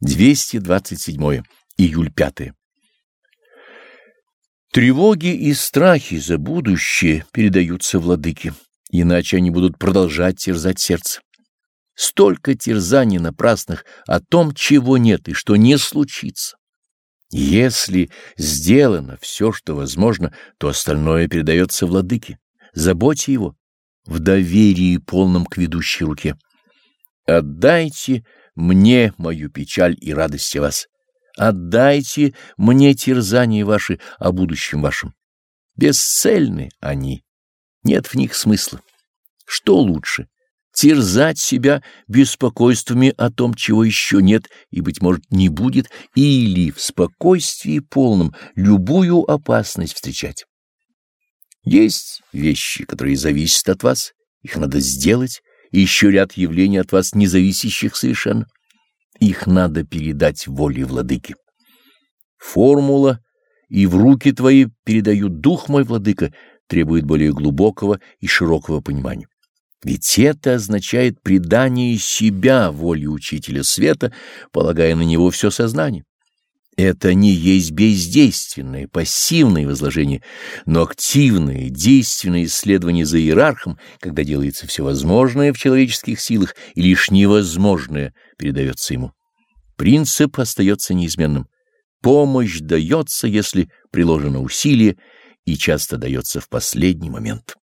227 июль 5 Тревоги и страхи за будущее передаются владыке, иначе они будут продолжать терзать сердце. Столько терзаний напрасных о том, чего нет и что не случится. Если сделано все, что возможно, то остальное передается владыке. Заботьте его в доверии полном к ведущей руке. Отдайте мне мою печаль и радость о вас. Отдайте мне терзания ваши о будущем вашем. Бесцельны они, нет в них смысла. Что лучше? Терзать себя беспокойствами о том, чего еще нет и, быть может, не будет, или в спокойствии полном любую опасность встречать. Есть вещи, которые зависят от вас, их надо сделать, еще ряд явлений от вас, не зависящих совершенно. Их надо передать воле владыки. Формула «и в руки твои передаю дух мой, владыка» требует более глубокого и широкого понимания. Ведь это означает предание себя воле учителя света, полагая на него все сознание. Это не есть бездейственное, пассивное возложение, но активное, действенное исследование за иерархом, когда делается все возможное в человеческих силах и лишь невозможное передается ему. Принцип остается неизменным. Помощь дается, если приложено усилие, и часто дается в последний момент.